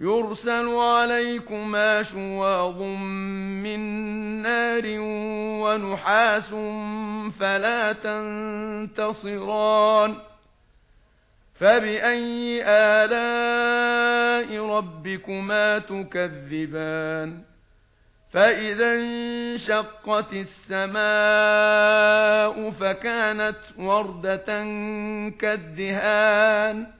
يُرْسَلُ عَلَيْكُمَا شُوَاظٌ مِّن نَّارٍ وَنُحَاسٌ فَلَا تَنتَصِرَانِ فَبِأَيِّ آلَاءِ رَبِّكُمَا تُكَذِّبَانِ فَإِذَا انشَقَّتِ السَّمَاءُ فَكَانَتْ وَرْدَةً كَالدِّهَانِ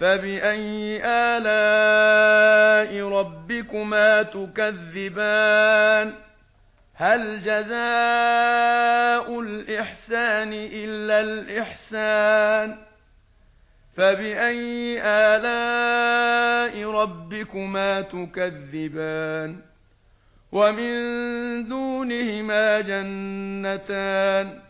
فَبِأَيِّ آلَاءِ رَبِّكُمَا تُكَذِّبَانِ هَلْ جَزَاءُ الْإِحْسَانِ إِلَّا الْإِحْسَانُ فَبِأَيِّ آلَاءِ رَبِّكُمَا تُكَذِّبَانِ وَمِن دُونِهِمَا جَنَّتَانِ